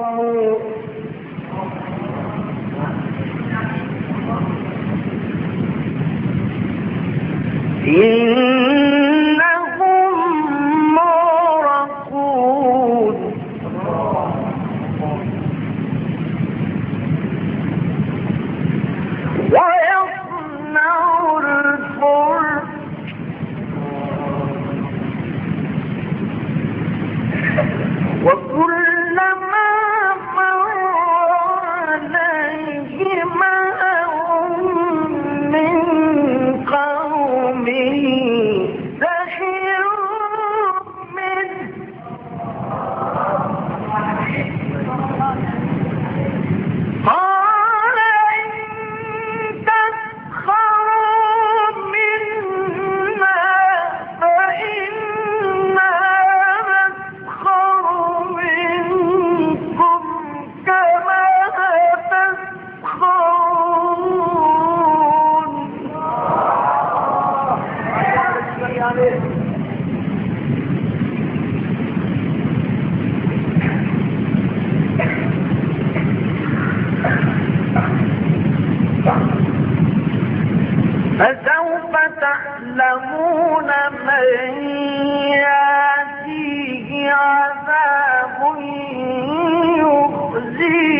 قوموا فسوف تعلمون من يأتيه عذاب يخزيه.